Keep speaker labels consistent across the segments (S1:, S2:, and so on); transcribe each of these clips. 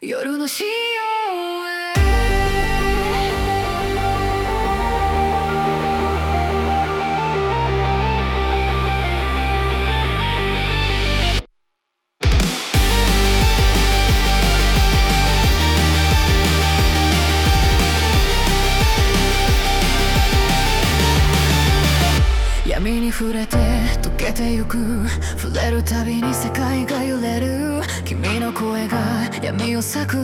S1: 夜の潮へ闇に触れてけてゆく触れるたびに世界が揺れる。君の声が闇を裂く。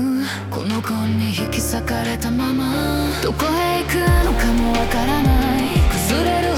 S1: この子に引き裂かれたまま。どこへ行くのかもわからない。崩れる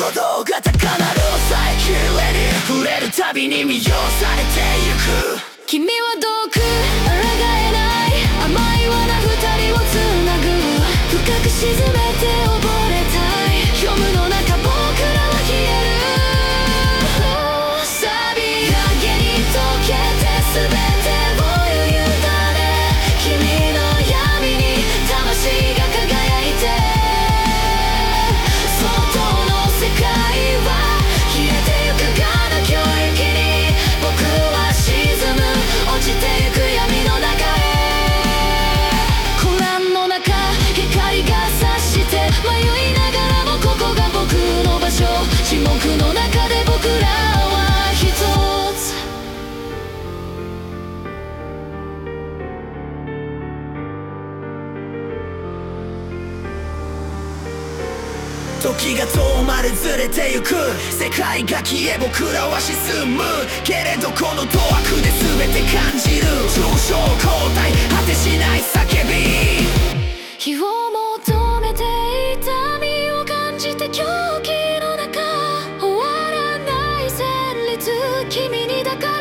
S1: 鼓動が高鳴る抑えきれに触れるたびに魅了されてゆく。君は遠く抗えない。甘い罠二人をつなぐ。深く沈めて
S2: 時が止まれずれてゆく世界が消え僕らは沈むけれどこのドアクで全て感じる上昇交代果てしない叫び
S1: 火を求めて痛みを感じて狂気の中終わらない旋律君にだから